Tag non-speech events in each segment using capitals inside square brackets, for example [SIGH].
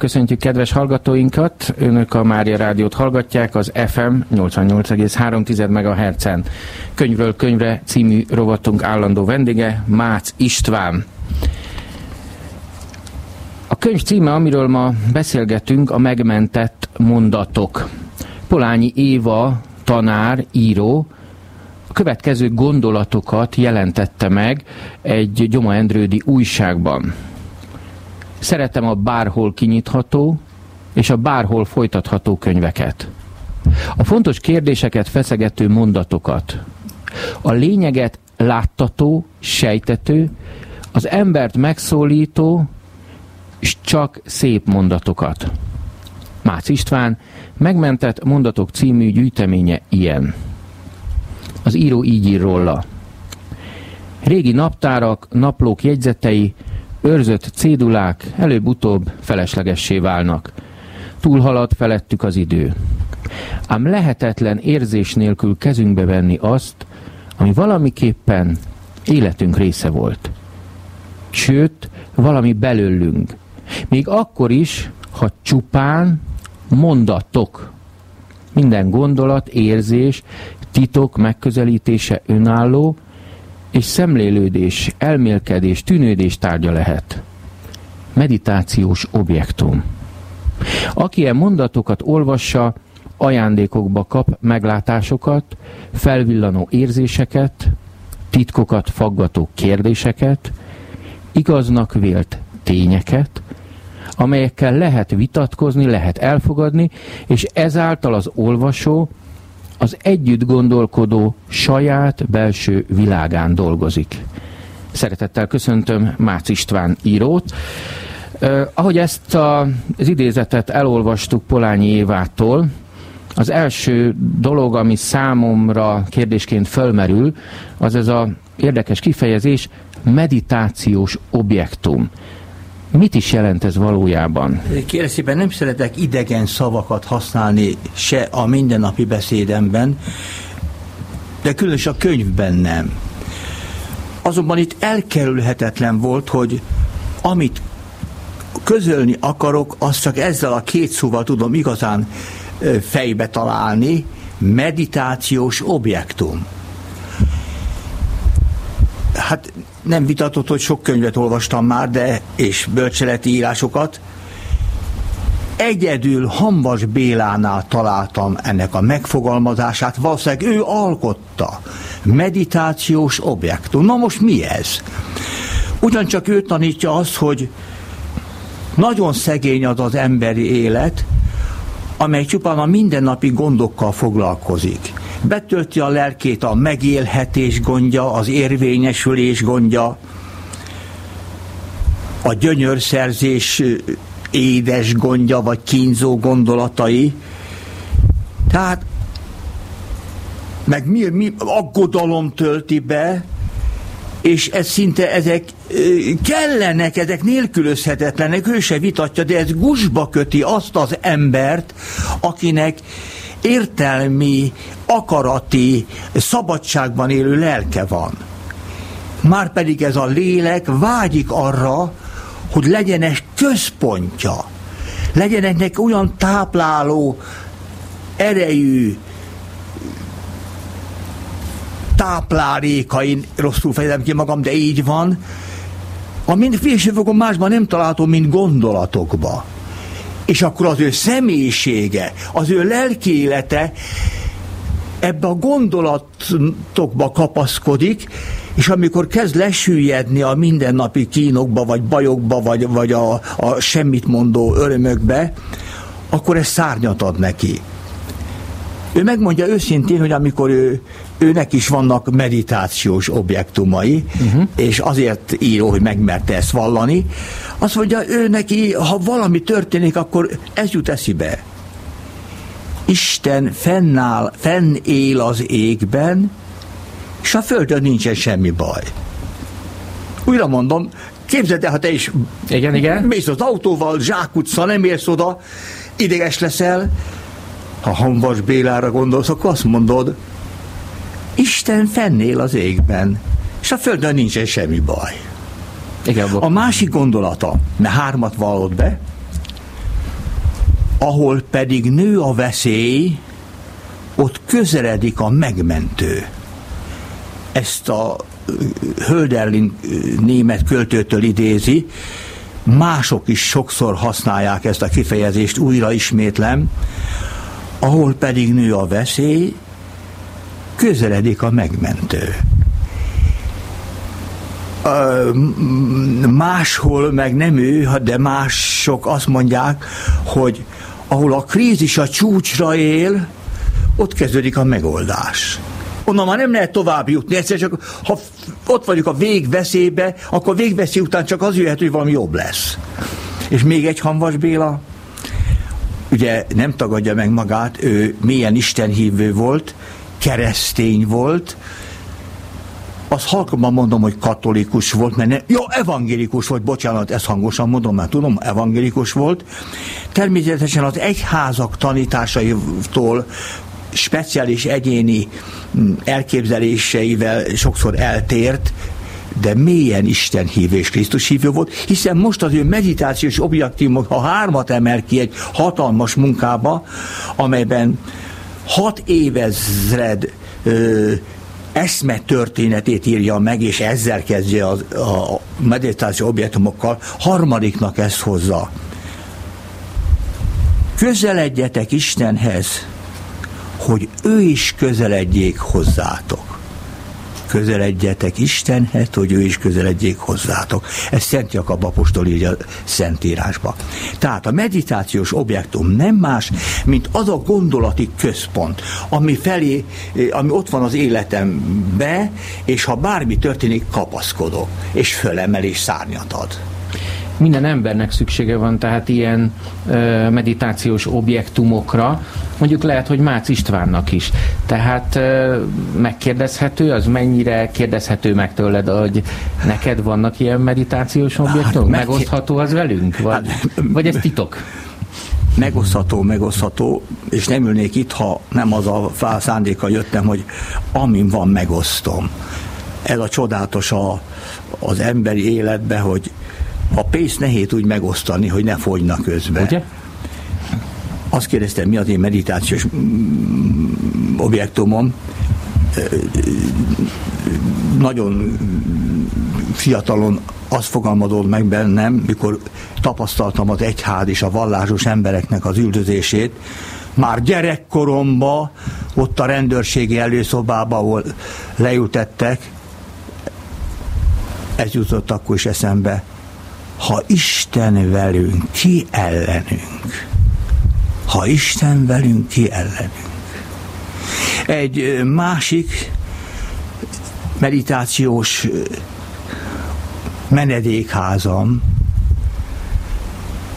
Köszöntjük kedves hallgatóinkat! Önök a Mária Rádiót hallgatják az FM 88,3 MHz-en. Könyvről könyvre című rovatunk állandó vendége Mácz István. A könyv címe, amiről ma beszélgetünk, a megmentett mondatok. Polányi Éva, tanár, író, a következő gondolatokat jelentette meg egy Gyoma Endrődi újságban. Szeretem a bárhol kinyitható és a bárhol folytatható könyveket. A fontos kérdéseket feszegető mondatokat. A lényeget láttató, sejtető, az embert megszólító, és csak szép mondatokat. Mácz István megmentett mondatok című gyűjteménye ilyen. Az író így ír róla. Régi naptárak, naplók jegyzetei, őrzött cédulák előbb-utóbb feleslegessé válnak. Túlhalad felettük az idő. Ám lehetetlen érzés nélkül kezünkbe venni azt, ami valamiképpen életünk része volt. Sőt, valami belőlünk. Még akkor is, ha csupán mondatok. Minden gondolat, érzés, titok megközelítése önálló, és szemlélődés, elmélkedés, tűnődés tárgya lehet. Meditációs objektum. Aki ilyen mondatokat olvassa, ajándékokba kap meglátásokat, felvillanó érzéseket, titkokat faggató kérdéseket, igaznak vélt tényeket, amelyekkel lehet vitatkozni, lehet elfogadni, és ezáltal az olvasó az együtt gondolkodó saját belső világán dolgozik. Szeretettel köszöntöm Mácz István írót. Uh, ahogy ezt a, az idézetet elolvastuk Polányi Évától, az első dolog, ami számomra kérdésként fölmerül, az ez a érdekes kifejezés, meditációs objektum. Mit is jelent ez valójában? Kérlek szépen, nem szeretek idegen szavakat használni se a mindennapi beszédemben, de különösen a könyvben nem. Azonban itt elkerülhetetlen volt, hogy amit közölni akarok, azt csak ezzel a két szóval tudom igazán fejbe találni, meditációs objektum. Hát nem vitatott, hogy sok könyvet olvastam már, de és bölcseleti írásokat. Egyedül Hambas Bélánál találtam ennek a megfogalmazását, valószínűleg ő alkotta. Meditációs objektum. Na most mi ez? Ugyancsak ő tanítja azt, hogy nagyon szegény az az emberi élet, amely csupán a mindennapi gondokkal foglalkozik betölti a lelkét a megélhetés gondja, az érvényesülés gondja, a gyönyörszerzés édes gondja, vagy kínzó gondolatai. Tehát meg mi, mi aggodalom tölti be, és ez szinte ezek kellenek, ezek nélkülözhetetlenek, ő se vitatja, de ez gusba köti azt az embert, akinek értelmi, akarati, szabadságban élő lelke van. Márpedig ez a lélek vágyik arra, hogy legyen egy központja, legyenek olyan tápláló, erejű, táplálékain, rosszul fejezem ki magam, de így van, amint fésőfokon másban nem található, mint gondolatokba és akkor az ő személyisége, az ő lelkiélete ebbe a gondolatokba kapaszkodik, és amikor kezd lesüllyedni a mindennapi kínokba, vagy bajokba, vagy, vagy a, a semmit mondó örömökbe, akkor ez szárnyat ad neki. Ő megmondja őszintén, hogy amikor ő, őnek is vannak meditációs objektumai, uh-huh. és azért író, hogy megmerte ezt vallani, azt mondja, ő neki, ha valami történik, akkor ez jut eszibe. Isten fennáll, fennél az égben, és a földön nincsen semmi baj. Újra mondom, képzeld el, ha te is igen, igen. mész az autóval, zsákutca, nem érsz oda, ideges leszel, ha Hanvas Bélára gondolsz, akkor azt mondod, Isten fennél az égben, és a földön nincsen semmi baj. Igen, a másik gondolata, mert hármat vallott be, ahol pedig nő a veszély, ott közeledik a megmentő. Ezt a Hölderlin német költőtől idézi, mások is sokszor használják ezt a kifejezést, újra ismétlem, ahol pedig nő a veszély, közeledik a megmentő. Máshol meg nem ő, de mások azt mondják, hogy ahol a krízis a csúcsra él, ott kezdődik a megoldás. Onnan már nem lehet tovább jutni, egyszer csak ha ott vagyok a végveszélybe, akkor végveszély után csak az jöhet, hogy valami jobb lesz. És még egy Hanvas Béla, ugye nem tagadja meg magát, ő milyen istenhívő volt, keresztény volt, az halkomban mondom, hogy katolikus volt, mert ne, jó, evangélikus volt, bocsánat, ezt hangosan mondom, mert tudom, evangélikus volt. Természetesen az egyházak tanításaitól speciális egyéni mm, elképzeléseivel sokszor eltért, de mélyen Isten hívő és Krisztus hívő volt, hiszen most az ő meditációs objektívok, ha hármat emel ki egy hatalmas munkába, amelyben hat évezred ö, eszme történetét írja meg, és ezzel kezdje a, a meditáció objektumokkal, harmadiknak ezt hozza. Közeledjetek Istenhez, hogy ő is közeledjék hozzátok közeledjetek Istenhez, hogy ő is közeledjék hozzátok. Ez Szent Jakab apostol írja a Szentírásba. Tehát a meditációs objektum nem más, mint az a gondolati központ, ami felé, ami ott van az életembe, és ha bármi történik, kapaszkodok, és fölemel és szárnyat ad minden embernek szüksége van tehát ilyen ö, meditációs objektumokra, mondjuk lehet, hogy Mácz Istvánnak is. Tehát ö, megkérdezhető, az mennyire kérdezhető meg tőled, hogy neked vannak ilyen meditációs hát, objektumok? Hát, Megosztható az velünk? Vagy, hát, vagy ez titok? megosztható, megosztható, és nem ülnék itt, ha nem az a szándéka jöttem, hogy amin van, megosztom. Ez a csodálatos a, az emberi életbe, hogy a pénzt nehéz úgy megosztani, hogy ne fogyna közben. Ugye? Azt kérdeztem, mi az én meditációs mm, objektumom. Nagyon fiatalon az fogalmazódott meg bennem, mikor tapasztaltam az egyház és a vallásos embereknek az üldözését, már gyerekkoromba, ott a rendőrségi előszobába, ahol leültettek, ez jutott akkor is eszembe, ha Isten velünk, ki ellenünk? Ha Isten velünk, ki ellenünk? Egy másik meditációs menedékházam,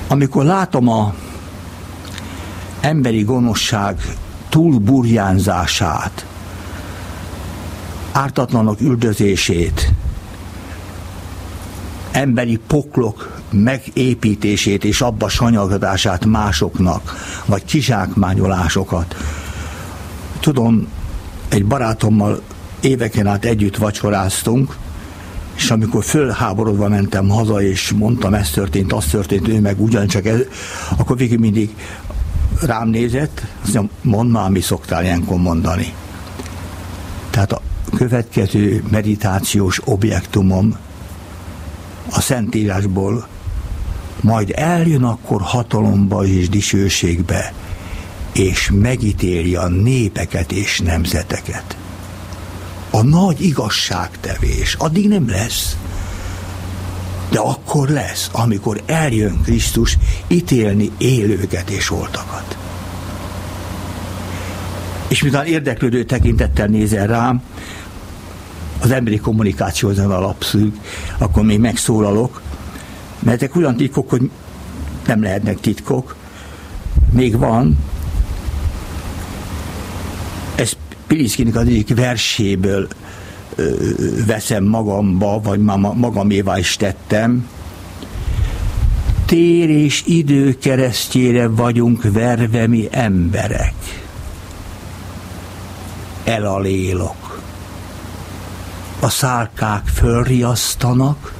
amikor látom a emberi gonoszság túlburjánzását, ártatlanok üldözését, emberi poklok megépítését és abba sanyagadását másoknak, vagy kizsákmányolásokat. Tudom, egy barátommal éveken át együtt vacsoráztunk, és amikor fölháborodva mentem haza, és mondtam, ez történt, az történt, ő meg ugyancsak ez, akkor végig mindig rám nézett, azt mondja, mondd már, mi szoktál ilyenkor mondani. Tehát a következő meditációs objektumom a Szentírásból, majd eljön akkor hatalomba és dicsőségbe, és megítéli a népeket és nemzeteket. A nagy igazságtevés addig nem lesz. De akkor lesz, amikor eljön Krisztus ítélni élőket és oltakat. És miután érdeklődő tekintettel nézel rám, az emberi kommunikáció ezen alapszűk, akkor még megszólalok, mert ezek olyan titkok, hogy nem lehetnek titkok. Még van, ez Piliszkinek az egyik verséből ö, veszem magamba, vagy magamévá is tettem. Tér és idő keresztjére vagyunk verve mi emberek. Elalélok a szálkák fölriasztanak,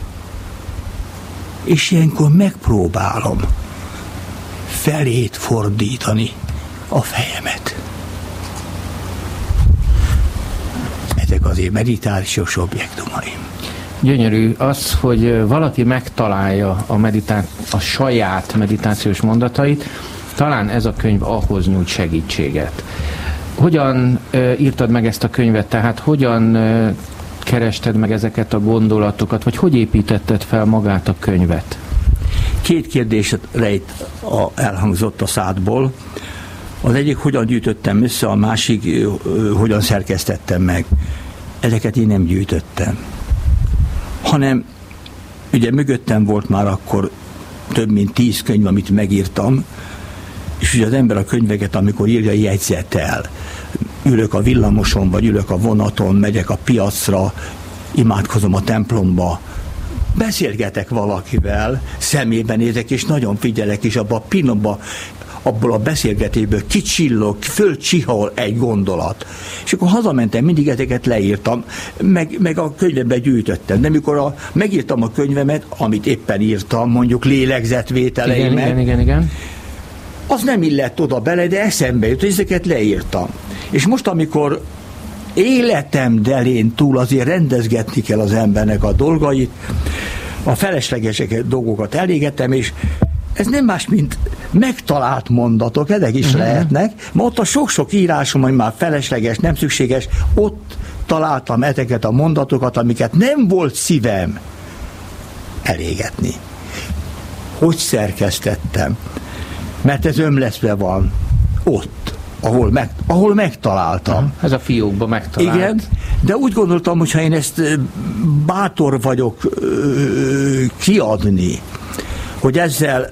és ilyenkor megpróbálom felét fordítani a fejemet. Ezek az én meditációs objektumaim. Gyönyörű az, hogy valaki megtalálja a, meditá- a saját meditációs mondatait, talán ez a könyv ahhoz nyújt segítséget. Hogyan írtad meg ezt a könyvet, tehát hogyan kerested meg ezeket a gondolatokat, vagy hogy építetted fel magát a könyvet? Két kérdés rejt a, elhangzott a szádból. Az egyik, hogyan gyűjtöttem össze, a másik, hogyan szerkesztettem meg. Ezeket én nem gyűjtöttem. Hanem, ugye mögöttem volt már akkor több mint tíz könyv, amit megírtam, és ugye az ember a könyveket, amikor írja, jegyzetel. Ülök a villamoson, vagy ülök a vonaton, megyek a piacra, imádkozom a templomba, beszélgetek valakivel, szemébe nézek, és nagyon figyelek, és abba a pillanatban abból a beszélgetésből kicsillog, fölcsihol egy gondolat. És akkor hazamentem, mindig ezeket leírtam, meg, meg a könyvebe gyűjtöttem. De mikor a, megírtam a könyvemet, amit éppen írtam, mondjuk lélegzetvételeimet, igen, igen, igen, igen. az nem illett oda bele, de eszembe jut, hogy ezeket leírtam. És most, amikor életem delén túl azért rendezgetni kell az embernek a dolgait, a feleslegeseket dolgokat elégetem, és ez nem más, mint megtalált mondatok, ezek is uh-huh. lehetnek, ma ott a sok-sok írásom, ami már felesleges, nem szükséges, ott találtam ezeket a mondatokat, amiket nem volt szívem elégetni. Hogy szerkesztettem? Mert ez ömleszve van. Ott ahol, meg, ahol megtaláltam. Ez a fiókba megtalált. Igen, de úgy gondoltam, hogy ha én ezt bátor vagyok kiadni, hogy ezzel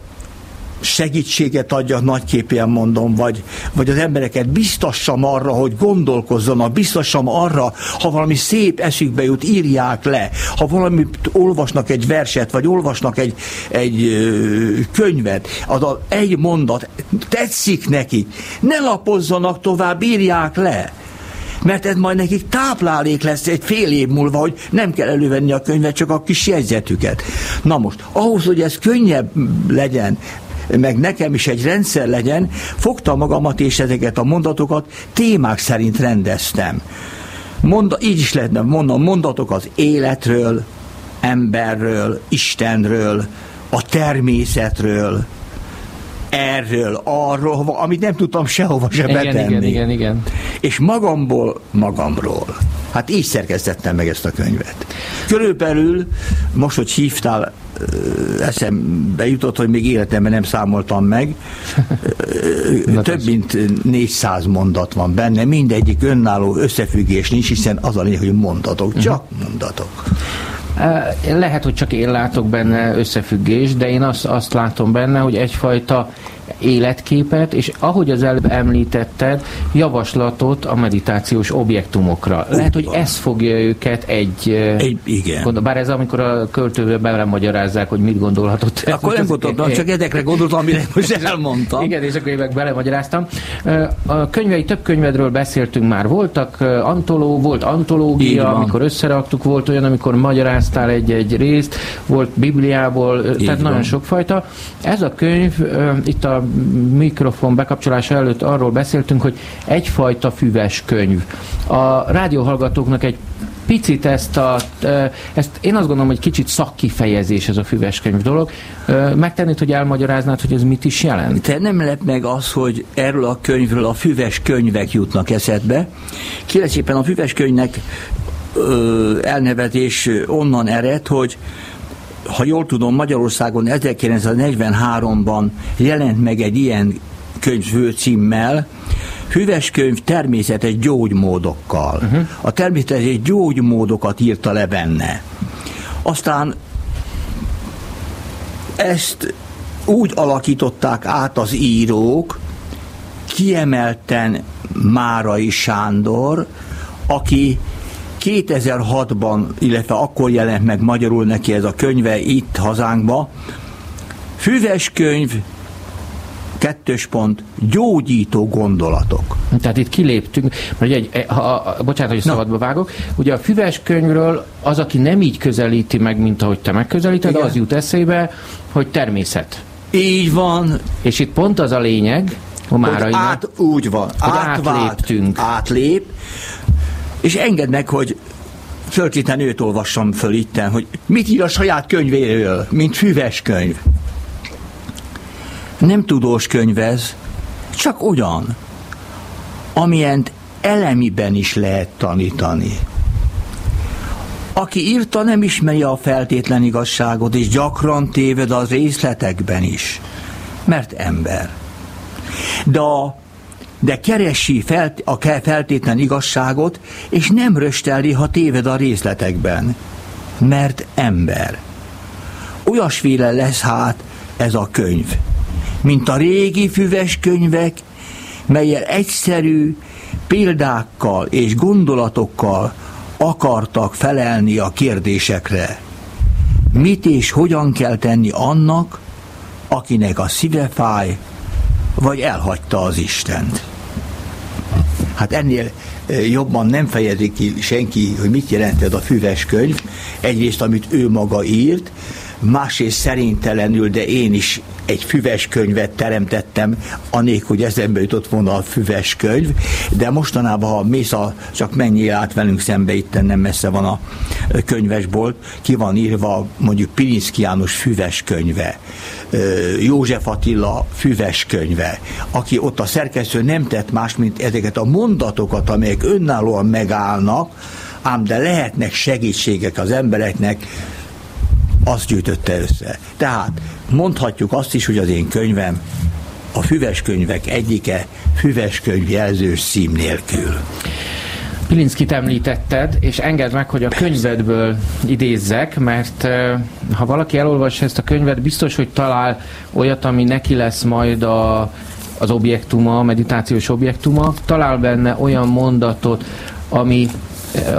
segítséget adjak, nagyképűen mondom, vagy, vagy az embereket biztassam arra, hogy gondolkozzanak, biztassam arra, ha valami szép eszükbe jut, írják le, ha valamit olvasnak egy verset, vagy olvasnak egy, egy könyvet, az a, egy mondat tetszik nekik, ne lapozzanak tovább, írják le. Mert ez majd nekik táplálék lesz egy fél év múlva, hogy nem kell elővenni a könyvet, csak a kis jegyzetüket. Na most, ahhoz, hogy ez könnyebb legyen, meg nekem is egy rendszer legyen, fogta magamat és ezeket a mondatokat témák szerint rendeztem. Monda, így is lehetne mondom, mondatok az életről, emberről, Istenről, a természetről, erről, arról, amit nem tudtam sehova se igen, betenni. Igen, igen, igen. És magamból, magamról. Hát így szerkesztettem meg ezt a könyvet. Körülbelül, most, hogy hívtál, eszembe jutott, hogy még életemben nem számoltam meg. [LAUGHS] Több mint 400 mondat van benne, mindegyik önálló összefüggés nincs, hiszen az a lényeg, hogy mondatok, csak mondatok. Lehet, hogy csak én látok benne összefüggés, de én azt, azt látom benne, hogy egyfajta életképet, és ahogy az előbb említetted, javaslatot a meditációs objektumokra. Lehet, hogy ez fogja őket egy... egy igen. Gondol, bár ez amikor a költőbe belemagyarázzák, hogy mit gondolhatott. Akkor nem gondoltam, csak ezekre gondoltam, amire most elmondtam. Igen, és akkor én meg belemagyaráztam. A könyvei, több könyvedről beszéltünk már. Voltak antoló, volt antológia, amikor összeraktuk, volt olyan, amikor magyaráztál egy-egy részt, volt Bibliából, Így tehát van. nagyon sokfajta. Ez a könyv, itt a mikrofon bekapcsolása előtt arról beszéltünk, hogy egyfajta füves könyv. A rádióhallgatóknak egy picit ezt a, ezt én azt gondolom, hogy kicsit szakkifejezés ez a füves könyv dolog. Megtennéd, hogy elmagyaráznád, hogy ez mit is jelent? Te nem lep meg az, hogy erről a könyvről a füves könyvek jutnak eszedbe. Kérlek a füves könyvnek elnevezés onnan ered, hogy ha jól tudom, Magyarországon 1943-ban jelent meg egy ilyen könyv címmel, Hüves könyv természetes gyógymódokkal. Uh-huh. A természetes gyógymódokat írta le benne. Aztán ezt úgy alakították át az írók, kiemelten Márai Sándor, aki 2006-ban, illetve akkor jelent meg magyarul neki ez a könyve itt hazánkba, füves könyv, kettős pont, gyógyító gondolatok. Tehát itt kiléptünk, mert egy, e, ha, bocsánat, hogy szabadba vágok, ugye a füves könyvről az, aki nem így közelíti meg, mint ahogy te megközelíted, Igen. az jut eszébe, hogy természet Így van. És itt pont az a lényeg, a hogy át, úgy van, hogy átléptünk. Átlép, és engedd meg, hogy föltétlen őt olvassam föl itten, hogy mit ír a saját könyvéről, mint füves könyv. Nem tudós könyv ez, csak olyan, amilyent elemiben is lehet tanítani. Aki írta, nem ismeri a feltétlen igazságot, és gyakran téved az részletekben is, mert ember. De, a, de keresi felt, a feltétlen igazságot, és nem rösteli, ha téved a részletekben, mert ember. Olyasféle lesz hát ez a könyv, mint a régi füves könyvek, melyel egyszerű példákkal és gondolatokkal akartak felelni a kérdésekre. Mit és hogyan kell tenni annak, akinek a szíve fáj, vagy elhagyta az Istent. Hát ennél eh, jobban nem fejezi ki senki, hogy mit jelent ez a füves könyv. Egyrészt, amit ő maga írt, másrészt szerintelenül, de én is egy füves könyvet teremtettem, anélkül, hogy eszembe jutott volna a füves könyv, de mostanában, ha mész a, csak mennyi át velünk szembe, itt nem messze van a könyvesbolt, ki van írva mondjuk Pilinszki János füves könyve, József Attila füves könyve, aki ott a szerkesztő nem tett más, mint ezeket a mondatokat, amelyek önállóan megállnak, ám de lehetnek segítségek az embereknek, azt gyűjtötte össze. Tehát mondhatjuk azt is, hogy az én könyvem a füves könyvek egyike, füves könyv jelzős szím nélkül. Pilinszkit említetted, és engedd meg, hogy a könyvedből idézzek, mert ha valaki elolvassa ezt a könyvet, biztos, hogy talál olyat, ami neki lesz majd a, az objektuma, a meditációs objektuma, talál benne olyan mondatot, ami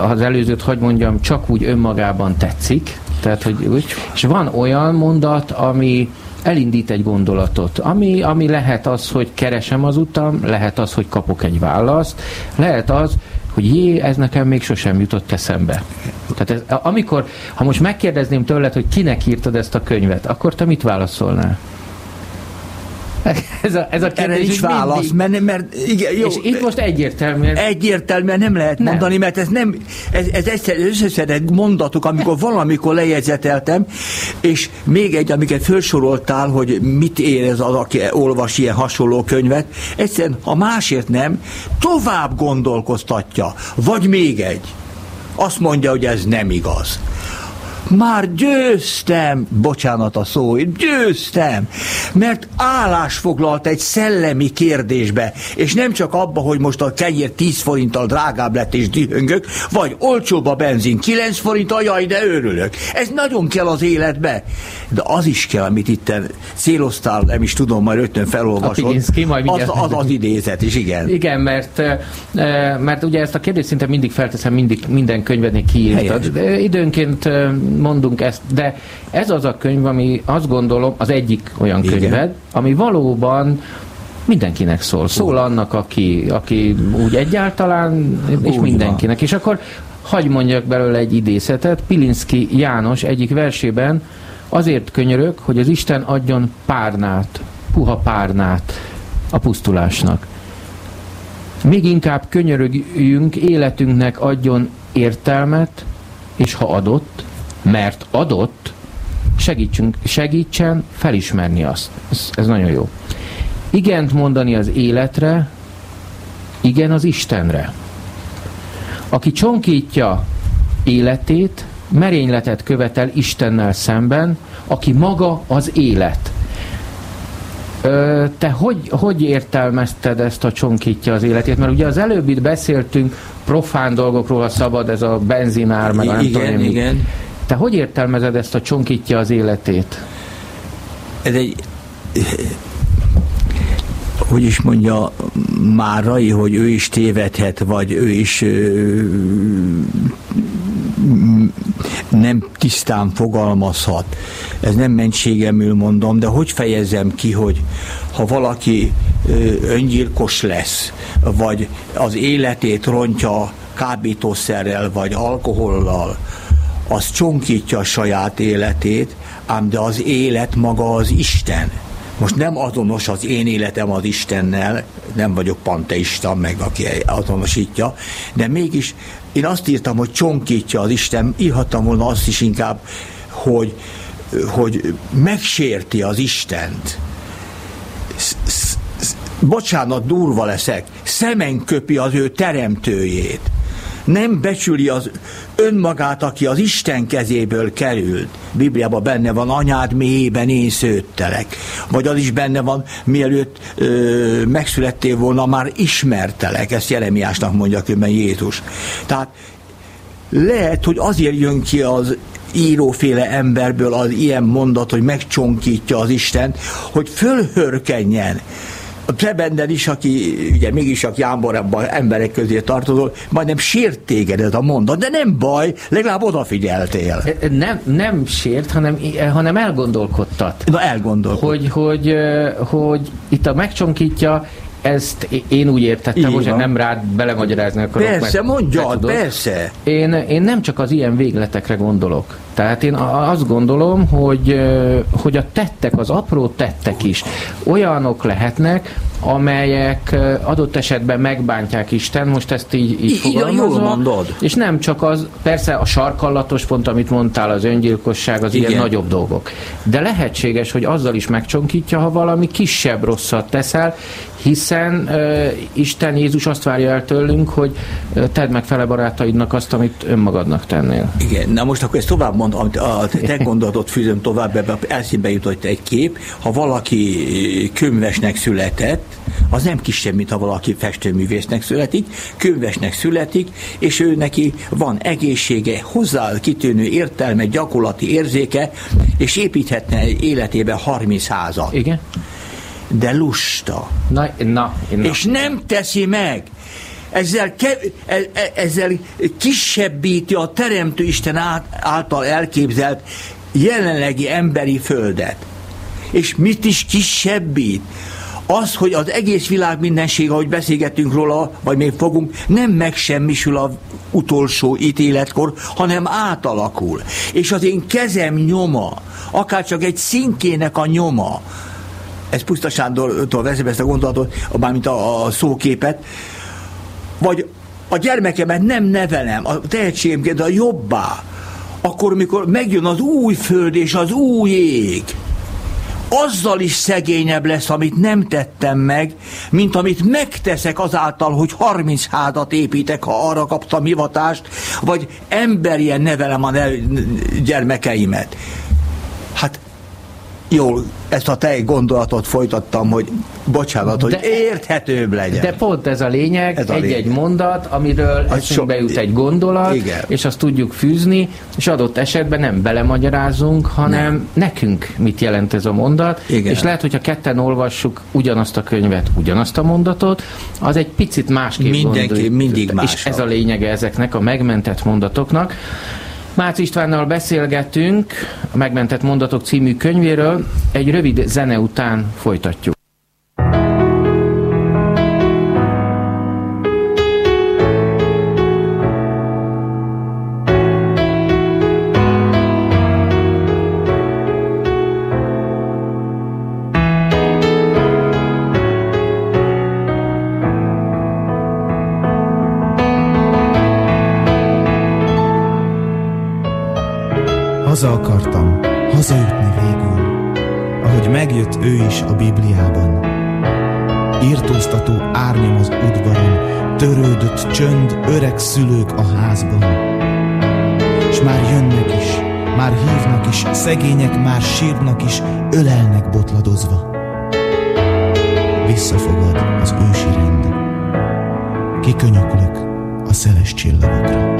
az előzőt, hogy mondjam, csak úgy önmagában tetszik, tehát, hogy úgy, és van olyan mondat, ami elindít egy gondolatot, ami, ami lehet az, hogy keresem az utam, lehet az, hogy kapok egy választ, lehet az, hogy jé, ez nekem még sosem jutott eszembe. Tehát ez, amikor, ha most megkérdezném tőled, hogy kinek írtad ezt a könyvet, akkor te mit válaszolnál? [LAUGHS] ez a, ez a kérdés Erre nincs válasz, mert, mert igen, jó. És itt most egyértelműen... Egyértelműen nem lehet nem. mondani, mert ez nem, ez, ez összeszedett mondatok, amikor valamikor lejegyzeteltem, és még egy, amiket felsoroltál, hogy mit érez az, aki olvas ilyen hasonló könyvet, egyszerűen, ha másért nem, tovább gondolkoztatja. Vagy még egy. Azt mondja, hogy ez nem igaz. Már győztem, bocsánat a szó, győztem, mert állásfoglalt egy szellemi kérdésbe, és nem csak abba, hogy most a kenyér 10 forinttal drágább lett és dühöngök, vagy olcsóbb a benzin 9 forint, jaj, de örülök. Ez nagyon kell az életbe. De az is kell, amit itt céloztál, nem is tudom, majd rögtön felolvasod. majd az, az, az idézet is, igen. Igen, mert, mert ugye ezt a kérdést szinte mindig felteszem, mindig minden könyvednél kiírtad. Időnként mondunk ezt, de ez az a könyv, ami azt gondolom, az egyik olyan Igen. könyved, ami valóban mindenkinek szól. Szól annak, aki, aki úgy egyáltalán, és úgy mindenkinek. Van. És akkor hagy mondjak belőle egy idészetet. Pilinszki János egyik versében azért könyörök, hogy az Isten adjon párnát, puha párnát a pusztulásnak. Még inkább könyörögjünk, életünknek adjon értelmet, és ha adott, mert adott, segítsünk, segítsen felismerni azt. Ez, ez nagyon jó. Igent mondani az életre, igen az Istenre. Aki csonkítja életét, merényletet követel Istennel szemben, aki maga az élet. Ö, te hogy, hogy értelmezted ezt a csonkítja az életét? Mert ugye az előbb itt beszéltünk profán dolgokról, a szabad, ez a benzinár, meg igen, nem tudom, igen. Te hogy értelmezed ezt a csonkítja az életét? Ez egy hogy is mondja Márai, hogy ő is tévedhet, vagy ő is ö, nem tisztán fogalmazhat. Ez nem mentségemül mondom, de hogy fejezem ki, hogy ha valaki ö, öngyilkos lesz, vagy az életét rontja kábítószerrel, vagy alkohollal, az csonkítja a saját életét, ám de az élet maga az Isten. most nem azonos az én életem az Istennel, nem vagyok panteista, meg aki azonosítja, de mégis én azt írtam, hogy csonkítja az Isten, írhattam volna azt is inkább, hogy, hogy megsérti az Istent. Bocsánat, durva leszek, szemen köpi az ő teremtőjét nem becsüli az önmagát, aki az Isten kezéből került. Bibliában benne van, anyád mélyében én szőttelek. Vagy az is benne van, mielőtt ö, megszülettél volna, már ismertelek. Ezt Jeremiásnak mondja különben Jézus. Tehát lehet, hogy azért jön ki az íróféle emberből az ilyen mondat, hogy megcsonkítja az Isten, hogy fölhörkenjen a prebenden is, aki ugye mégis a jámborabban emberek közé tartozol, majdnem sért téged ez a mondat, de nem baj, legalább odafigyeltél. E, e, nem, nem sért, hanem, e, hanem elgondolkodtat. Na elgondolkod. Hogy, hogy, hogy itt a megcsonkítja, ezt én úgy értettem, hogy nem rád belemagyarázni akarok. Persze, mondjad, persze. Én, én nem csak az ilyen végletekre gondolok. Tehát én azt gondolom, hogy, hogy a tettek, az apró tettek is olyanok lehetnek, amelyek adott esetben megbántják Isten, most ezt így, így fogalmazom. mondod. És nem csak az, persze a sarkallatos pont, amit mondtál, az öngyilkosság, az Igen. ilyen nagyobb dolgok. De lehetséges, hogy azzal is megcsonkítja, ha valami kisebb rosszat teszel, hiszen uh, Isten Jézus azt várja el tőlünk, hogy uh, tedd meg fele barátaidnak azt, amit önmagadnak tennél. Igen, na most akkor ezt tovább mond, a te gondolatot fűzöm tovább, ebbe elszínbe jutott egy kép, ha valaki könyvesnek született, az nem kisebb, mint ha valaki festőművésznek születik, könyvesnek születik, és ő neki van egészsége, hozzá kitűnő értelme, gyakorlati érzéke, és építhetne életébe 30 házat. Igen de lusta. Na, na, na. És nem teszi meg. Ezzel, kev, e, e, ezzel kisebbíti a Teremtő Isten által elképzelt jelenlegi emberi földet. És mit is kisebbít? Az, hogy az egész világ mindenség, ahogy beszélgetünk róla, vagy még fogunk, nem megsemmisül a utolsó ítéletkor, hanem átalakul. És az én kezem nyoma, akár csak egy szinkének a nyoma, ez Puszta Sándortól veszem ezt a gondolatot, mármint a, a szóképet, vagy a gyermekemet nem nevelem, a tehetségemként a jobbá, akkor, mikor megjön az új föld és az új ég, azzal is szegényebb lesz, amit nem tettem meg, mint amit megteszek azáltal, hogy 30 hádat építek, ha arra kaptam hivatást, vagy emberien nevelem a gyermekeimet. Hát jól ezt a te gondolatot folytattam, hogy bocsánat, hogy de, érthetőbb legyen. De pont ez a lényeg, egy-egy mondat, amiről az eszünkbe so, jut egy gondolat, igen. és azt tudjuk fűzni, és adott esetben nem belemagyarázunk, hanem nem. nekünk mit jelent ez a mondat, igen. és lehet, hogyha ketten olvassuk ugyanazt a könyvet, ugyanazt a mondatot, az egy picit másképp Mindenki, gondoljuk. mindig más. És ez a lényege ezeknek a megmentett mondatoknak. Mácz Istvánnal beszélgetünk a Megmentett Mondatok című könyvéről. Egy rövid zene után folytatjuk. Csönd, öreg szülők a házban. És már jönnek is, már hívnak is, szegények már sírnak is, ölelnek botladozva. Visszafogad az ősi rend, kikönyöklök a szeles csillagokra.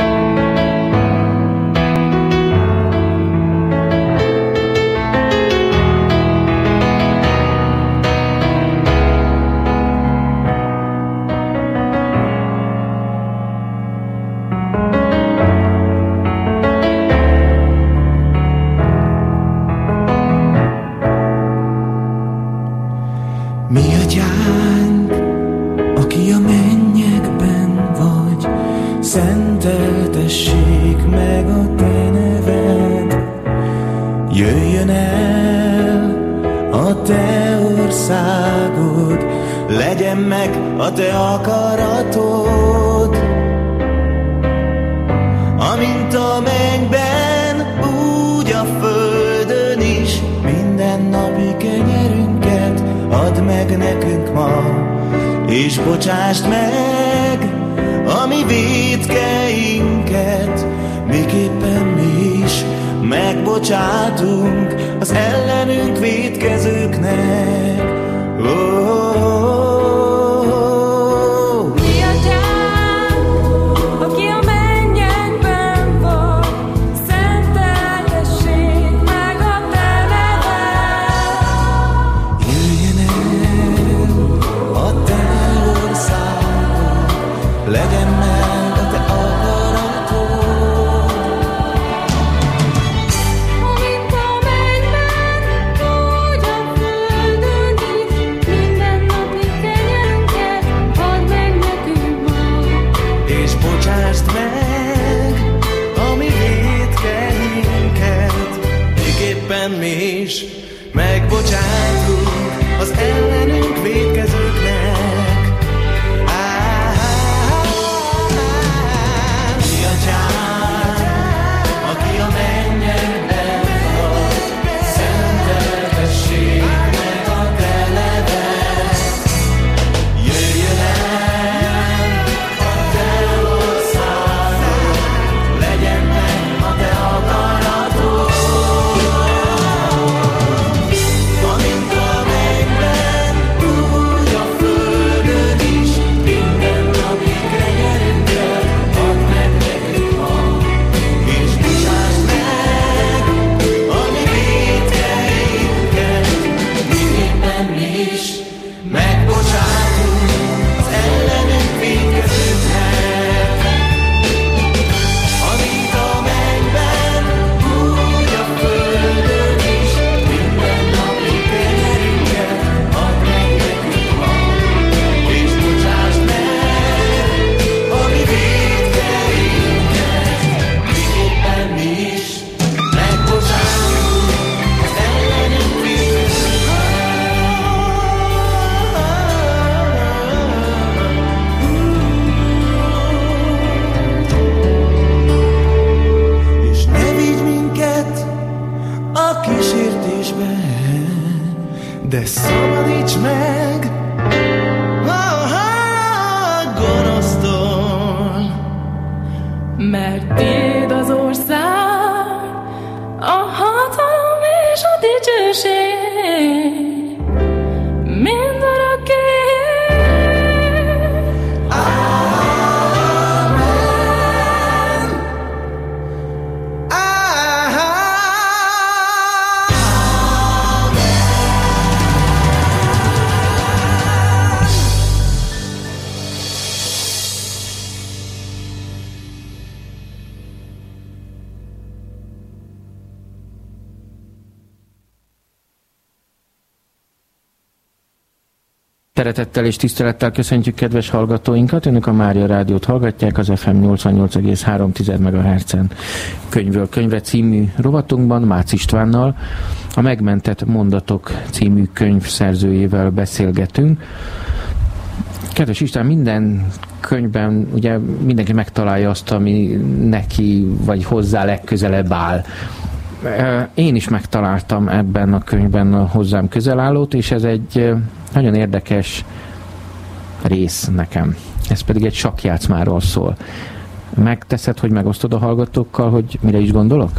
Szeretettel és tisztelettel köszöntjük kedves hallgatóinkat. Önök a Mária Rádiót hallgatják az FM 88,3 MHz-en. Könyvről könyvre című rovatunkban Mácz Istvánnal a Megmentett Mondatok című könyv szerzőjével beszélgetünk. Kedves István, minden könyvben ugye mindenki megtalálja azt, ami neki vagy hozzá legközelebb áll. Én is megtaláltam ebben a könyvben a hozzám közel állót, és ez egy nagyon érdekes rész nekem. Ez pedig egy sakjátszmáról szól. Megteszed, hogy megosztod a hallgatókkal, hogy mire is gondolok?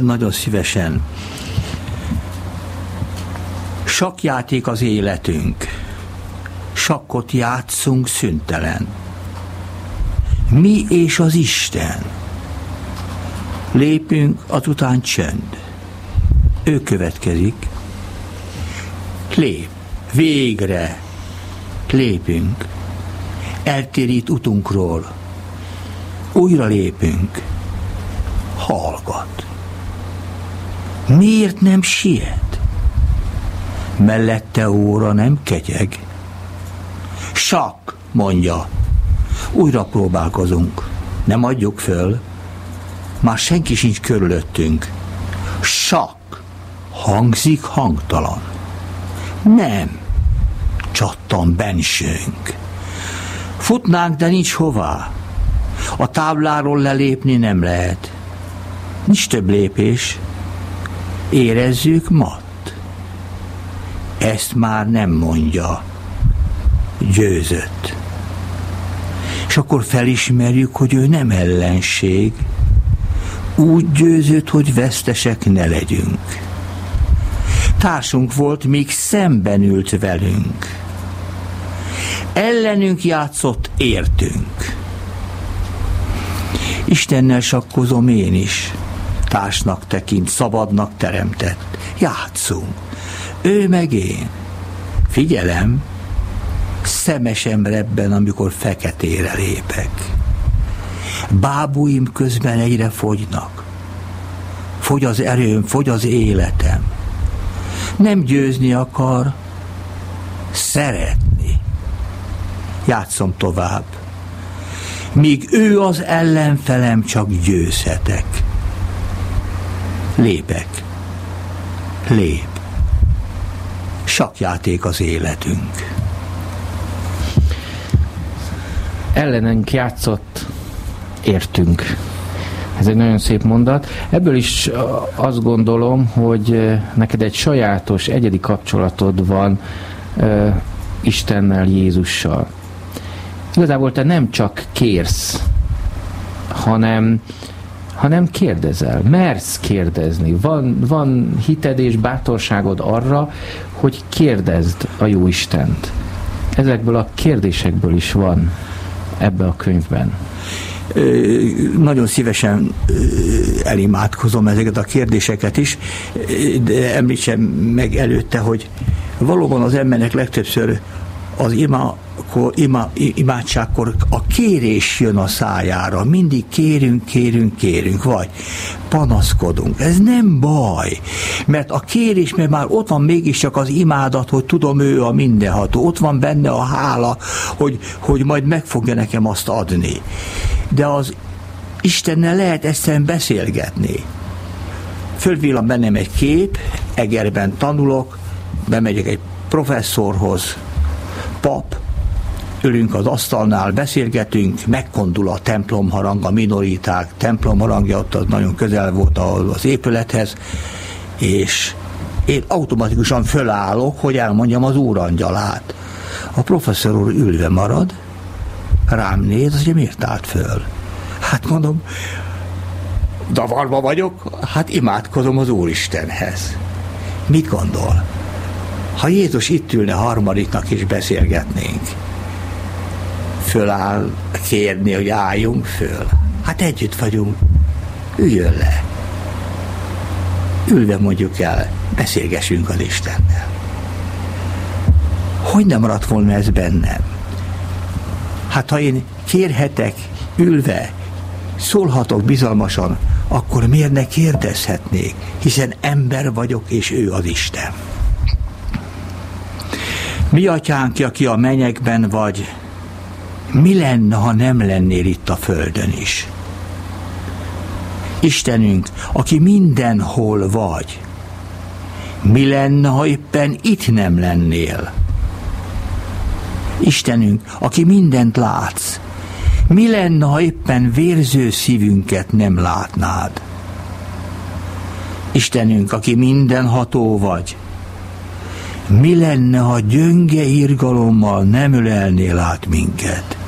Nagyon szívesen. Sakjáték az életünk. Sakkot játszunk szüntelen. Mi és az Isten. Lépünk, azután csönd. Ő következik. Lép Végre lépünk. Eltérít utunkról. Újra lépünk. Hallgat. Miért nem siet? Mellette óra nem ketyeg. Sak, mondja. Újra próbálkozunk. Nem adjuk föl. Már senki sincs körülöttünk. Sak. Hangzik hangtalan. Nem. becsattan bensőnk. Futnánk, de nincs hová. A tábláról lelépni nem lehet. Nincs több lépés. Érezzük mat. Ezt már nem mondja. Győzött. És akkor felismerjük, hogy ő nem ellenség. Úgy győzött, hogy vesztesek ne legyünk. Társunk volt, míg szemben ült velünk. Ellenünk játszott, értünk. Istennel sakkozom én is. Társnak tekint, szabadnak teremtett. Játszunk. Ő meg én. Figyelem, szemesem rebben, amikor feketére lépek. Bábúim közben egyre fogynak. Fogy az erőm, fogy az életem. Nem győzni akar, szeretni. Játszom tovább míg ő az ellenfelem, csak győzhetek. Lépek. Lép. Sakjáték az életünk. Ellenünk játszott, értünk. Ez egy nagyon szép mondat. Ebből is azt gondolom, hogy neked egy sajátos, egyedi kapcsolatod van Istennel, Jézussal igazából te nem csak kérsz, hanem, hanem kérdezel, mersz kérdezni. Van, van hited és bátorságod arra, hogy kérdezd a jó Istent. Ezekből a kérdésekből is van ebbe a könyvben. Nagyon szívesen elimádkozom ezeket a kérdéseket is, de említsem meg előtte, hogy valóban az embernek legtöbbször az ima akkor ima, imádságkor a kérés jön a szájára. Mindig kérünk, kérünk, kérünk, vagy panaszkodunk. Ez nem baj, mert a kérés, mert már ott van mégiscsak az imádat, hogy tudom, ő a mindenható. Ott van benne a hála, hogy, hogy majd meg fogja nekem azt adni. De az Istennel lehet egyszerűen beszélgetni. Fölvillan bennem egy kép, Egerben tanulok, bemegyek egy professzorhoz, pap, ülünk az asztalnál, beszélgetünk, megkondul a templomharang, a minoriták templomharangja, ott az nagyon közel volt az épülethez, és én automatikusan fölállok, hogy elmondjam az úrangyalát. A professzor úr ülve marad, rám néz, hogy miért állt föl? Hát mondom, davarba vagyok, hát imádkozom az Úristenhez. Mit gondol? Ha Jézus itt ülne harmadiknak is beszélgetnénk, föláll kérni, hogy álljunk föl. Hát együtt vagyunk. Üljön le. Ülve mondjuk el, beszélgessünk az Istennel. Hogy nem maradt volna ez bennem? Hát ha én kérhetek ülve, szólhatok bizalmasan, akkor miért ne kérdezhetnék, hiszen ember vagyok, és ő az Isten. Mi atyánk, aki a menyekben vagy, mi lenne, ha nem lennél itt a földön is? Istenünk, aki mindenhol vagy, mi lenne, ha éppen itt nem lennél? Istenünk, aki mindent látsz, mi lenne, ha éppen vérző szívünket nem látnád? Istenünk, aki mindenható vagy, mi lenne, ha gyönge irgalommal nem ölelnél át minket?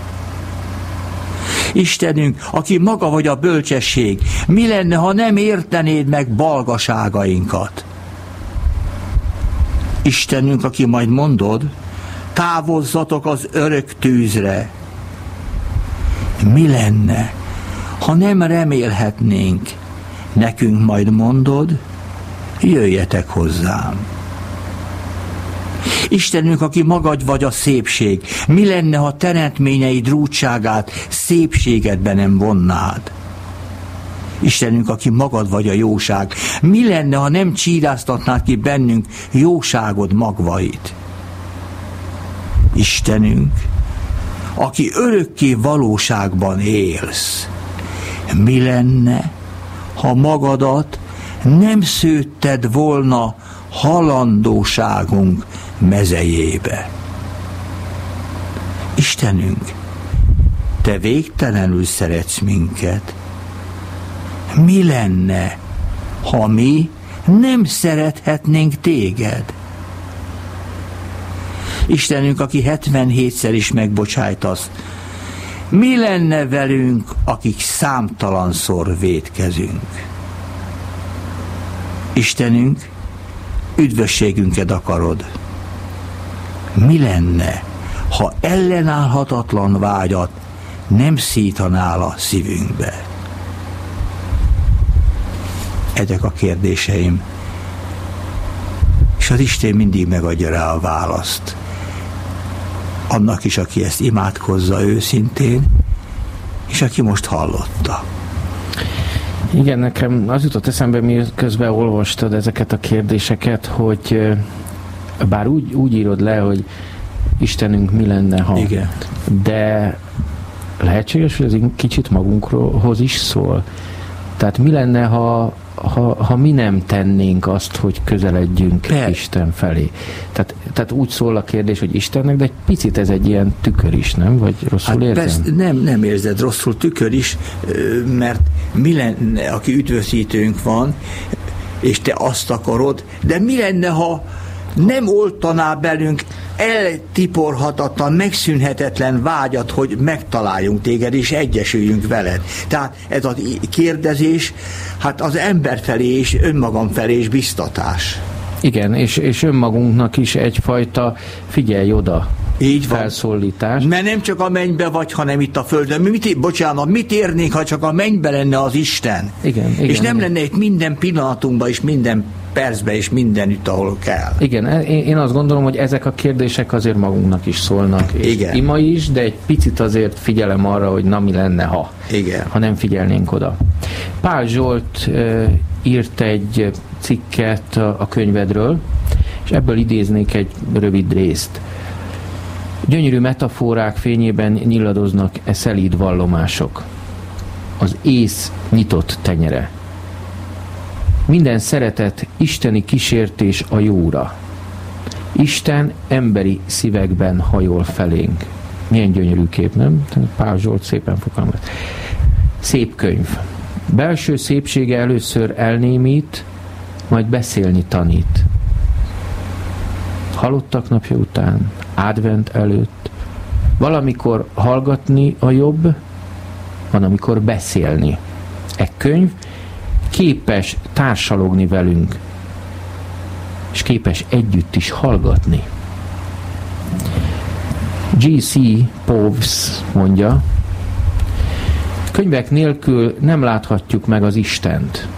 Istenünk, aki maga vagy a bölcsesség, mi lenne, ha nem értenéd meg balgaságainkat? Istenünk, aki majd mondod, távozzatok az örök tűzre. Mi lenne, ha nem remélhetnénk, nekünk majd mondod, jöjjetek hozzám. Istenünk, aki magad vagy a szépség, mi lenne, ha teremtményeid rúdságát, szépségedbe nem vonnád? Istenünk, aki magad vagy a jóság, mi lenne, ha nem csíráztatnád ki bennünk jóságod magvait? Istenünk, aki örökké valóságban élsz, mi lenne, ha magadat nem szőtted volna halandóságunk mezejébe. Istenünk, te végtelenül szeretsz minket. Mi lenne, ha mi nem szerethetnénk téged? Istenünk, aki 77-szer is megbocsájtasz, mi lenne velünk, akik számtalanszor védkezünk? Istenünk, üdvösségünket akarod. Mi lenne, ha ellenállhatatlan vágyat nem szítanál a szívünkbe? Ezek a kérdéseim. És az Isten mindig megadja rá a választ. Annak is, aki ezt imádkozza őszintén, és aki most hallotta. Igen, nekem az jutott eszembe, mi közben olvastad ezeket a kérdéseket, hogy bár úgy, úgy írod le, hogy Istenünk mi lenne, ha... Igen. De lehetséges, hogy ez kicsit magunkhoz is szól. Tehát mi lenne, ha, ha, ha mi nem tennénk azt, hogy közeledjünk Persze. Isten felé. Tehát, tehát úgy szól a kérdés, hogy Istennek, de egy picit ez egy ilyen tükör is, nem? Vagy rosszul hát érzem? Persze, nem, nem érzed rosszul, tükör is, mert mi lenne, aki üdvözítőnk van, és te azt akarod, de mi lenne, ha nem oltaná belünk eltiporhatatlan, megszűnhetetlen vágyat, hogy megtaláljunk téged, és egyesüljünk veled. Tehát ez a kérdezés, hát az ember felé és önmagam felé is biztatás. Igen, és, és önmagunknak is egyfajta figyelj oda, így van. felszólítás. Mert nem csak a mennybe vagy, hanem itt a földön. Mi mit, bocsánat, mit érnénk, ha csak a mennybe lenne az Isten? Igen, igen És nem igen. lenne itt minden pillanatunkban és minden percben és mindenütt, ahol kell. Igen, e- én azt gondolom, hogy ezek a kérdések azért magunknak is szólnak. És Igen. Ima is, de egy picit azért figyelem arra, hogy na mi lenne, ha, Igen. ha nem figyelnénk oda. Pál Zsolt e, írt egy cikket a, a könyvedről, és ebből idéznék egy rövid részt. Gyönyörű metaforák fényében nyiladoznak e szelíd vallomások. Az ész nyitott tenyere. Minden szeretet isteni kísértés a jóra. Isten emberi szívekben hajol felénk. Milyen gyönyörű kép, nem? Pál Zsolt szépen fogalmaz. Szép könyv. Belső szépsége először elnémít, majd beszélni tanít. Halottak napja után, advent előtt, valamikor hallgatni a jobb, van amikor beszélni. Egy könyv képes társalogni velünk, és képes együtt is hallgatni. G.C. Povs mondja, könyvek nélkül nem láthatjuk meg az Istent.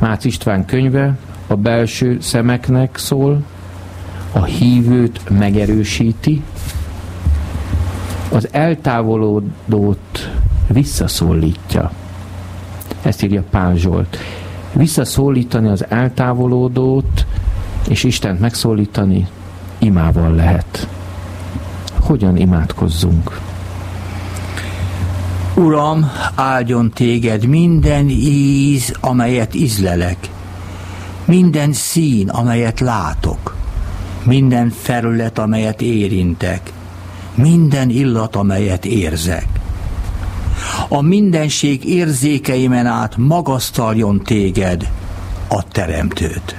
Mácz István könyve a belső szemeknek szól, a hívőt megerősíti, az eltávolodót visszaszólítja. Ezt írja Pál Zsolt. Visszaszólítani az eltávolódót, és Istent megszólítani imával lehet. Hogyan imádkozzunk? Uram, áldjon téged minden íz, amelyet ízlelek, minden szín, amelyet látok, minden felület, amelyet érintek, minden illat, amelyet érzek a mindenség érzékeimen át magasztaljon téged, a teremtőt.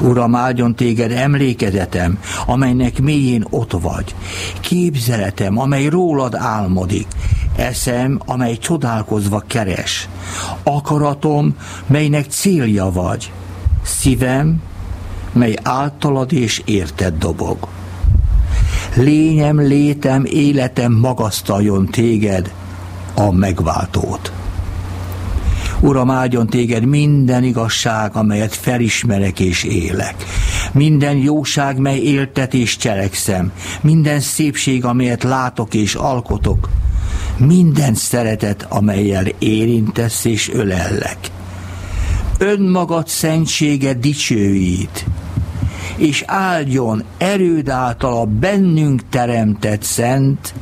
Uram, áldjon téged emlékezetem, amelynek mélyén ott vagy, képzeletem, amely rólad álmodik, eszem, amely csodálkozva keres, akaratom, melynek célja vagy, szívem, mely általad és érted dobog. Lényem, létem, életem magasztaljon téged, a megváltót. Uram, áldjon téged minden igazság, amelyet felismerek és élek. Minden jóság, mely éltet és cselekszem. Minden szépség, amelyet látok és alkotok. Minden szeretet, amelyel érintesz és ölellek. Önmagad szentsége dicsőít, és áldjon erőd által a bennünk teremtett szent,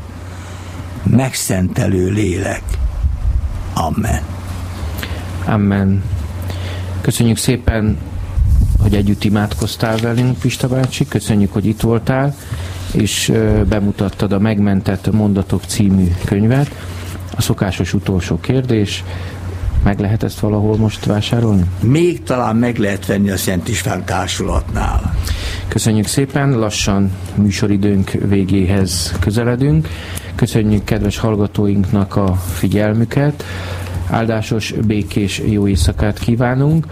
megszentelő lélek. Amen. Amen. Köszönjük szépen, hogy együtt imádkoztál velünk, Pista bácsi, köszönjük, hogy itt voltál, és bemutattad a Megmentett Mondatok című könyvet. A szokásos utolsó kérdés, meg lehet ezt valahol most vásárolni? Még talán meg lehet venni a Szent István társulatnál. Köszönjük szépen, lassan műsoridőnk végéhez közeledünk. Köszönjük kedves hallgatóinknak a figyelmüket. Áldásos, békés jó éjszakát kívánunk.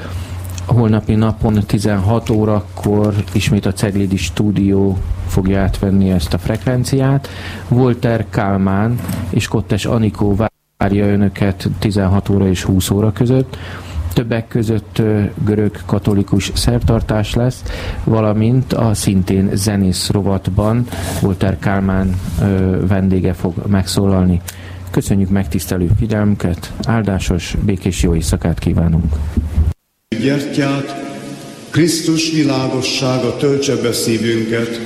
Holnapi napon 16 órakor ismét a Ceglidi stúdió fogja átvenni ezt a frekvenciát. Volter Kálmán és Kottes Anikó várja önöket 16 óra és 20 óra között. Többek között görög katolikus szertartás lesz, valamint a szintén zenész rovatban Volter Kálmán vendége fog megszólalni. Köszönjük megtisztelő figyelmüket, áldásos, békés jó éjszakát kívánunk! Gyertyát, Krisztus világossága töltse be szívünket,